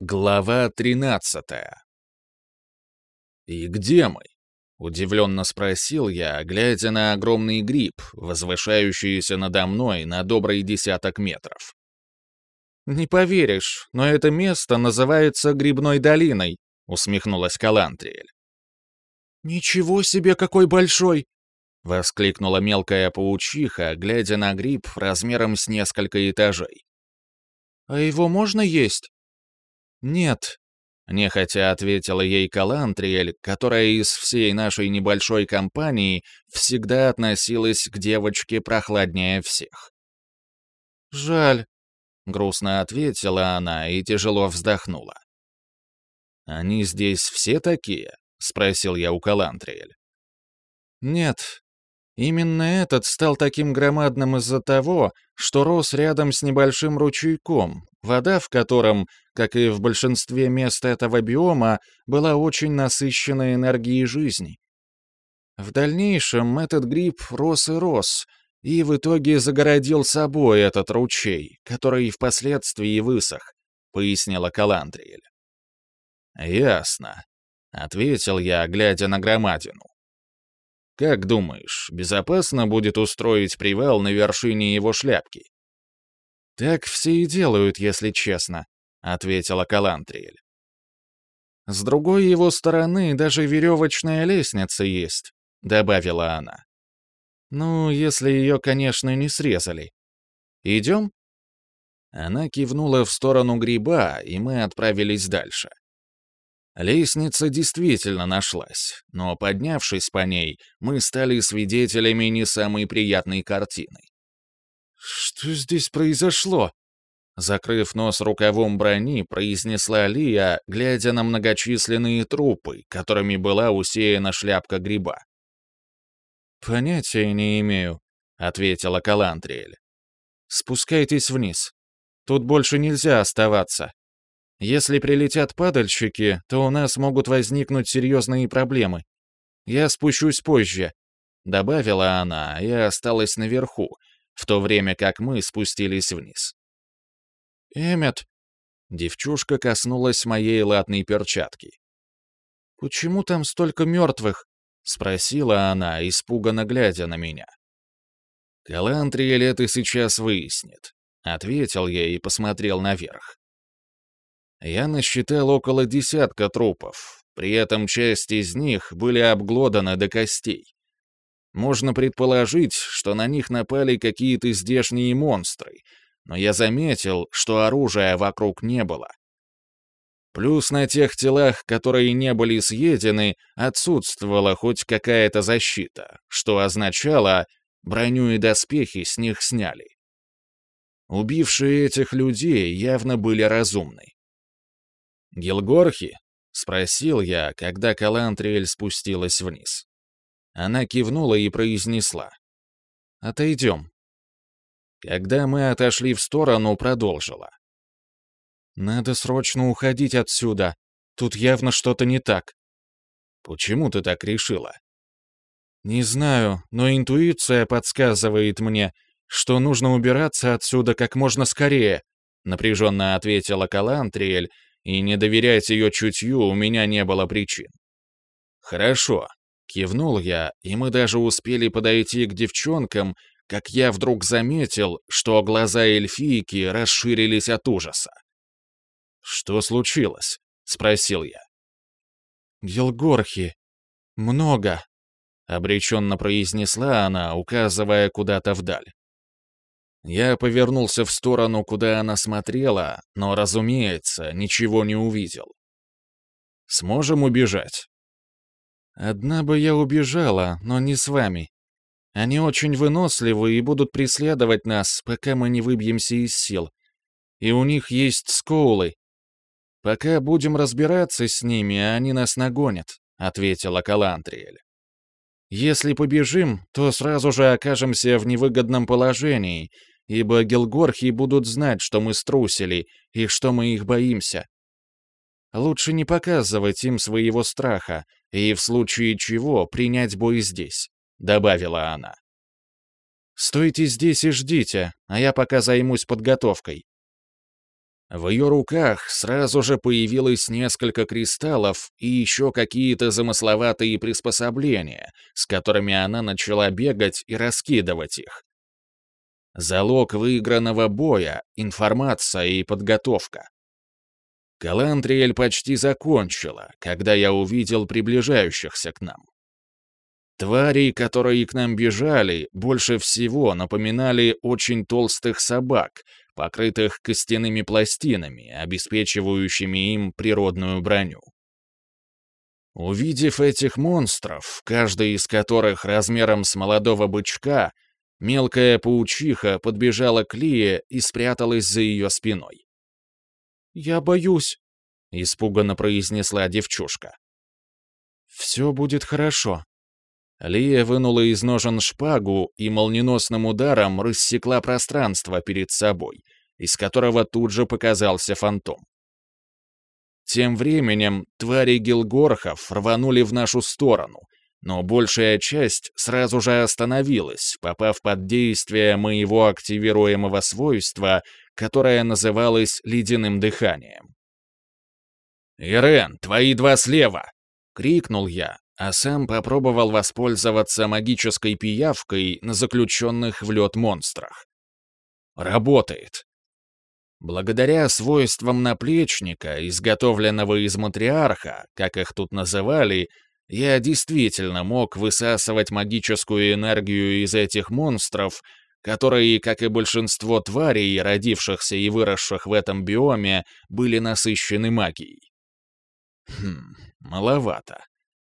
Глава 13 «И где мы?» — удивленно спросил я, глядя на огромный гриб, возвышающийся надо мной на добрый десяток метров. «Не поверишь, но это место называется Грибной долиной», — усмехнулась Калантриэль. «Ничего себе, какой большой!» — воскликнула мелкая паучиха, глядя на гриб размером с несколько этажей. «А его можно есть?» «Нет», — нехотя ответила ей Калантриэль, которая из всей нашей небольшой компании всегда относилась к девочке прохладнее всех. «Жаль», — грустно ответила она и тяжело вздохнула. «Они здесь все такие?» — спросил я у Калантриэль. «Нет, Именно этот стал таким громадным из-за того, что рос рядом с небольшим ручейком, вода в котором, как и в большинстве мест этого биома, была очень насыщена энергией жизни. В дальнейшем этот гриб рос и рос, и в итоге загородил собой этот ручей, который впоследствии высох, — пояснила Калантриэль. «Ясно», — ответил я, глядя на громадину. Как думаешь, безопасно будет устроить привал на вершине его шляпки? Так все и делают, если честно, ответила Калантриэль. С другой его стороны даже веревочная лестница есть, добавила она. Ну, если ее, конечно, не срезали. Идем? Она кивнула в сторону гриба, и мы отправились дальше. Лестница действительно нашлась, но, поднявшись по ней, мы стали свидетелями не самой приятной картины. «Что здесь произошло?» Закрыв нос рукавом брони, произнесла Лия, глядя на многочисленные трупы, которыми была усеяна шляпка гриба. «Понятия не имею», — ответила Калантриэль. «Спускайтесь вниз. Тут больше нельзя оставаться. Если прилетят падальщики, то у нас могут возникнуть серьезные проблемы. Я спущусь позже», — добавила она и осталась наверху, в то время как мы спустились вниз. «Эммет», — девчушка коснулась моей латной перчатки. «Почему там столько мертвых?» — спросила она, испуганно глядя на меня. «Калантриэль это сейчас выяснит», — ответил я и посмотрел наверх. Я насчитал около десятка трупов, при этом часть из них были обглоданы до костей. Можно предположить, что на них напали какие-то здешние монстры, но я заметил, что оружия вокруг не было. Плюс на тех телах, которые не были съедены, отсутствовала хоть какая-то защита, что означало, броню и доспехи с них сняли. Убившие этих людей явно были разумны. «Гилгорхи?» — спросил я, когда Калантриэль спустилась вниз. Она кивнула и произнесла. «Отойдем». Когда мы отошли в сторону, продолжила. «Надо срочно уходить отсюда. Тут явно что-то не так». «Почему ты так решила?» «Не знаю, но интуиция подсказывает мне, что нужно убираться отсюда как можно скорее», напряженно ответила Калантриэль и не доверять ее чутью у меня не было причин. «Хорошо», — кивнул я, и мы даже успели подойти к девчонкам, как я вдруг заметил, что глаза эльфийки расширились от ужаса. «Что случилось?» — спросил я. «Гилгорхи. Много», — обреченно произнесла она, указывая куда-то вдаль. Я повернулся в сторону, куда она смотрела, но, разумеется, ничего не увидел. «Сможем убежать?» «Одна бы я убежала, но не с вами. Они очень выносливы и будут преследовать нас, пока мы не выбьемся из сил. И у них есть скоулы. Пока будем разбираться с ними, они нас нагонят», — ответила Калантриэль. «Если побежим, то сразу же окажемся в невыгодном положении, ибо гелгорхи будут знать, что мы струсили и что мы их боимся. Лучше не показывать им своего страха и в случае чего принять бой здесь», — добавила она. «Стойте здесь и ждите, а я пока займусь подготовкой». В ее руках сразу же появилось несколько кристаллов и еще какие-то замысловатые приспособления, с которыми она начала бегать и раскидывать их. Залог выигранного боя, информация и подготовка. Калантриэль почти закончила, когда я увидел приближающихся к нам. Твари, которые к нам бежали, больше всего напоминали очень толстых собак, покрытых костяными пластинами, обеспечивающими им природную броню. Увидев этих монстров, каждый из которых размером с молодого бычка, мелкая паучиха подбежала к Лие и спряталась за ее спиной. «Я боюсь», — испуганно произнесла девчушка. «Все будет хорошо», Лия вынула из ножен шпагу и молниеносным ударом рассекла пространство перед собой, из которого тут же показался фантом. Тем временем твари гилгорхов рванули в нашу сторону, но большая часть сразу же остановилась, попав под действие моего активируемого свойства, которое называлось ледяным дыханием. «Ирен, твои два слева!» — крикнул я, а сам попробовал воспользоваться магической пиявкой на заключенных в лед монстрах. Работает. Благодаря свойствам наплечника, изготовленного из матриарха, как их тут называли, я действительно мог высасывать магическую энергию из этих монстров, которые, как и большинство тварей, родившихся и выросших в этом биоме, были насыщены магией. Хм, маловато.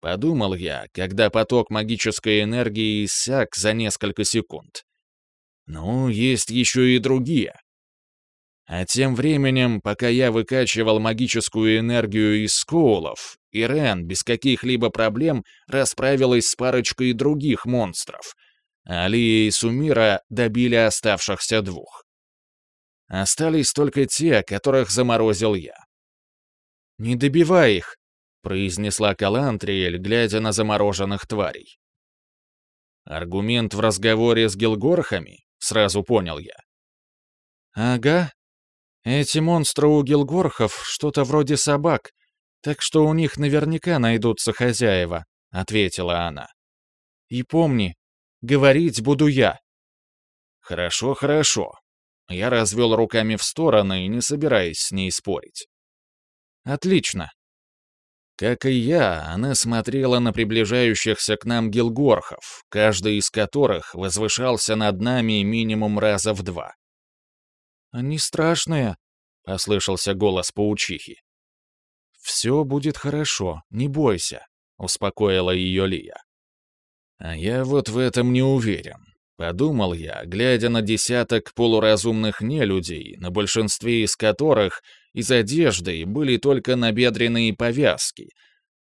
Подумал я, когда поток магической энергии иссяк за несколько секунд. Ну, есть еще и другие. А тем временем, пока я выкачивал магическую энергию из скоулов, Ирен без каких-либо проблем расправилась с парочкой других монстров. Алия и Сумира добили оставшихся двух. Остались только те, которых заморозил я. «Не добивай их!» Произнесла Калантриэль, глядя на замороженных тварей. Аргумент в разговоре с Гилгорхами, сразу понял я. Ага. Эти монстры у Гилгорхов что-то вроде собак, так что у них наверняка найдутся хозяева, ответила она. И помни, говорить буду я. Хорошо, хорошо. Я развел руками в стороны, не собираясь с ней спорить. Отлично. Как и я, она смотрела на приближающихся к нам гилгорхов, каждый из которых возвышался над нами минимум раза в два. «Они страшные», — послышался голос паучихи. «Все будет хорошо, не бойся», — успокоила ее Лия. «А я вот в этом не уверен», — подумал я, глядя на десяток полуразумных нелюдей, на большинстве из которых из одежды были только набедренные повязки,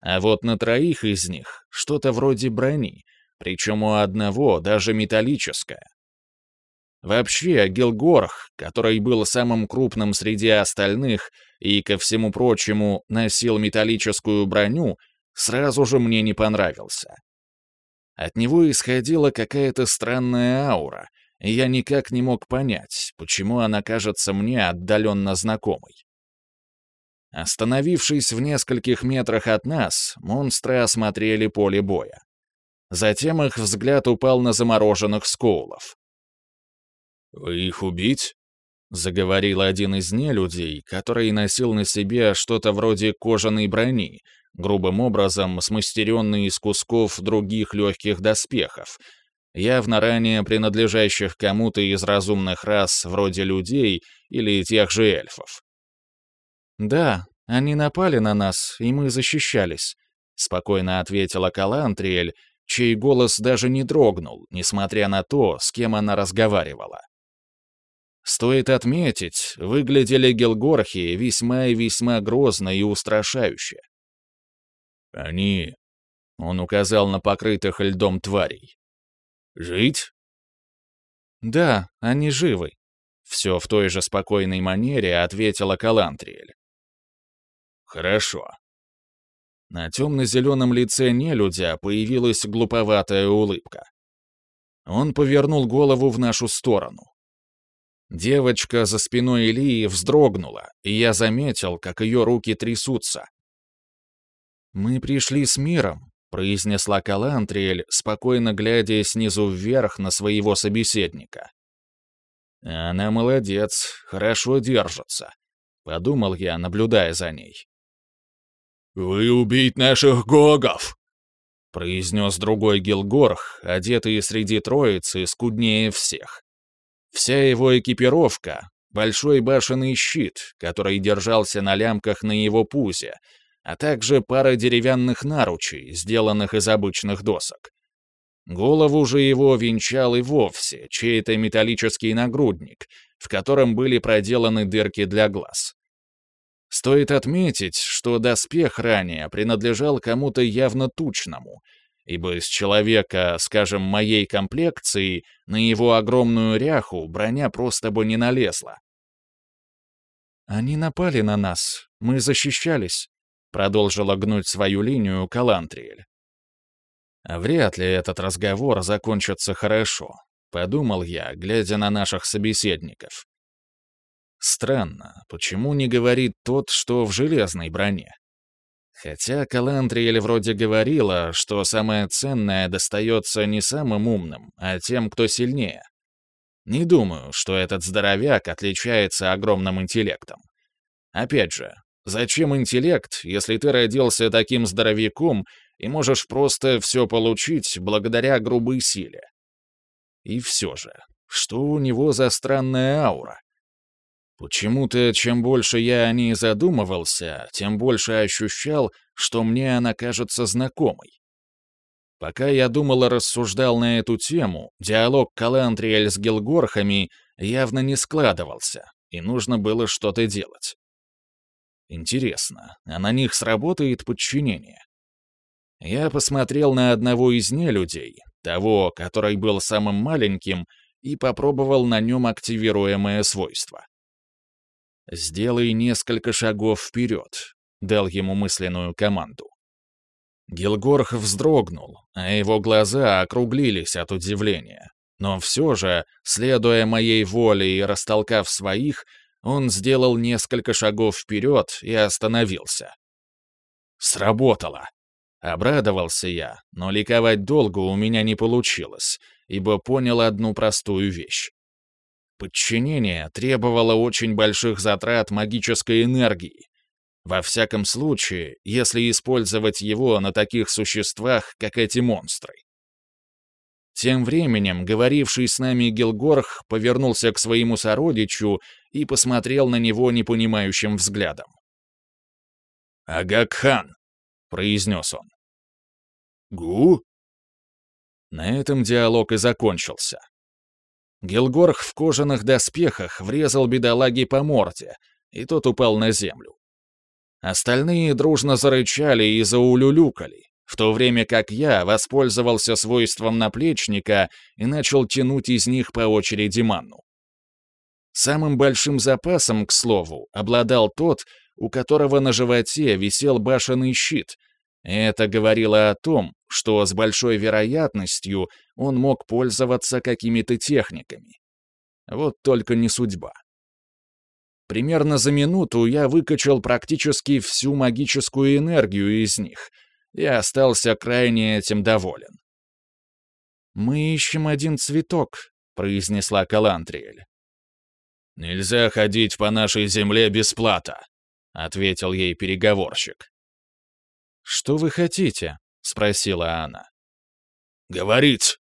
а вот на троих из них что-то вроде брони, причем у одного даже металлическая. Вообще, Гилгорх, который был самым крупным среди остальных и, ко всему прочему, носил металлическую броню, сразу же мне не понравился. От него исходила какая-то странная аура, и я никак не мог понять, почему она кажется мне отдаленно знакомой. Остановившись в нескольких метрах от нас, монстры осмотрели поле боя. Затем их взгляд упал на замороженных скоулов. «Вы их убить?» — заговорил один из нелюдей, который носил на себе что-то вроде кожаной брони, грубым образом смастеренной из кусков других легких доспехов, явно ранее принадлежащих кому-то из разумных рас вроде людей или тех же эльфов. «Да, они напали на нас, и мы защищались», — спокойно ответила Калантриэль, чей голос даже не дрогнул, несмотря на то, с кем она разговаривала. Стоит отметить, выглядели гелгорхи весьма и весьма грозно и устрашающе. «Они...» — он указал на покрытых льдом тварей. «Жить?» «Да, они живы», — все в той же спокойной манере ответила Калантриэль. Хорошо. На темно-зеленом лице нелюдя появилась глуповатая улыбка. Он повернул голову в нашу сторону. Девочка за спиной Илии вздрогнула, и я заметил, как ее руки трясутся. «Мы пришли с миром», — произнесла Калантриэль, спокойно глядя снизу вверх на своего собеседника. «Она молодец, хорошо держится», — подумал я, наблюдая за ней. «Вы убить наших гогов!» — произнес другой Гилгорх, одетый среди троицы, скуднее всех. Вся его экипировка — большой башенный щит, который держался на лямках на его пузе, а также пара деревянных наручей, сделанных из обычных досок. Голову же его венчал и вовсе чей-то металлический нагрудник, в котором были проделаны дырки для глаз. Стоит отметить, что доспех ранее принадлежал кому-то явно тучному — ибо с человека, скажем, моей комплекции, на его огромную ряху броня просто бы не налезла. «Они напали на нас, мы защищались», — продолжила гнуть свою линию Калантриэль. «Вряд ли этот разговор закончится хорошо», — подумал я, глядя на наших собеседников. Странно, почему не говорит тот, что в железной броне? Хотя Калантриэль вроде говорила, что самое ценное достается не самым умным, а тем, кто сильнее. Не думаю, что этот здоровяк отличается огромным интеллектом. Опять же, зачем интеллект, если ты родился таким здоровяком и можешь просто все получить благодаря грубой силе? И все же, что у него за странная аура? Почему-то, чем больше я о ней задумывался, тем больше ощущал, что мне она кажется знакомой. Пока я думал и рассуждал на эту тему, диалог Калантриэль с Гилгорхами явно не складывался, и нужно было что-то делать. Интересно, а на них сработает подчинение? Я посмотрел на одного из нелюдей, того, который был самым маленьким, и попробовал на нем активируемое свойство. «Сделай несколько шагов вперед», — дал ему мысленную команду. Гилгорх вздрогнул, а его глаза округлились от удивления. Но все же, следуя моей воле и растолкав своих, он сделал несколько шагов вперед и остановился. Сработало. Обрадовался я, но ликовать долго у меня не получилось, ибо понял одну простую вещь. Подчинение требовало очень больших затрат магической энергии. Во всяком случае, если использовать его на таких существах, как эти монстры. Тем временем говоривший с нами Гилгорх повернулся к своему сородичу и посмотрел на него непонимающим взглядом. «Агакхан», — произнес он. «Гу?» На этом диалог и закончился. Гилгорх в кожаных доспехах врезал бедолаге по морде, и тот упал на землю. Остальные дружно зарычали и заулюлюкали, в то время как я воспользовался свойством наплечника и начал тянуть из них по очереди манну. Самым большим запасом, к слову, обладал тот, у которого на животе висел башенный щит. Это говорило о том, что с большой вероятностью он мог пользоваться какими-то техниками. Вот только не судьба. Примерно за минуту я выкачал практически всю магическую энергию из них и остался крайне этим доволен. «Мы ищем один цветок», — произнесла Калантриэль. «Нельзя ходить по нашей земле бесплата», — ответил ей переговорщик. «Что вы хотите?» — спросила она. «Говорить!»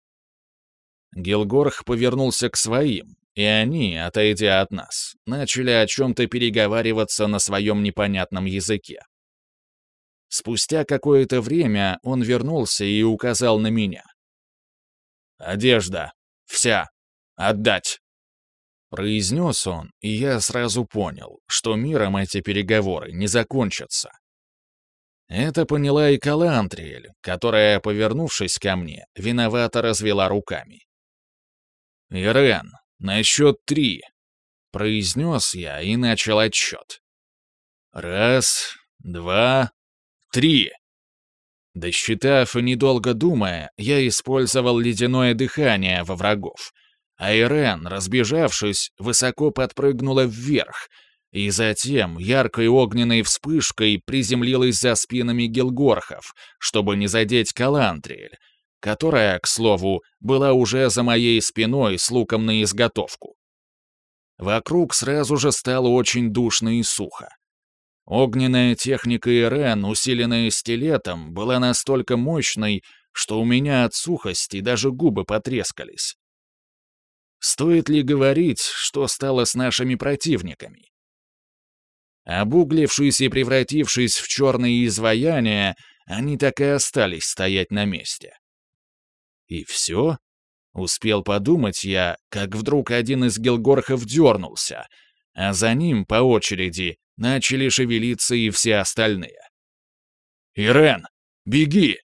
Гилгорх повернулся к своим, и они, отойдя от нас, начали о чем-то переговариваться на своем непонятном языке. Спустя какое-то время он вернулся и указал на меня. «Одежда. Вся. Отдать!» Произнес он, и я сразу понял, что миром эти переговоры не закончатся. Это поняла и Калантриэль, которая, повернувшись ко мне, виновато развела руками. «Ирен, на счет три!» — произнес я и начал отсчет. «Раз, два, три!» Досчитав и недолго думая, я использовал ледяное дыхание во врагов, а Ирен, разбежавшись, высоко подпрыгнула вверх, и затем яркой огненной вспышкой приземлилась за спинами гелгорхов, чтобы не задеть Калантриэль, которая, к слову, была уже за моей спиной с луком на изготовку. Вокруг сразу же стало очень душно и сухо. Огненная техника Ирен, усиленная стилетом, была настолько мощной, что у меня от сухости даже губы потрескались. Стоит ли говорить, что стало с нашими противниками? Обуглившись и превратившись в черные изваяния, они так и остались стоять на месте. И все? Успел подумать я, как вдруг один из гелгорхов дернулся, а за ним, по очереди, начали шевелиться и все остальные. «Ирен, беги!»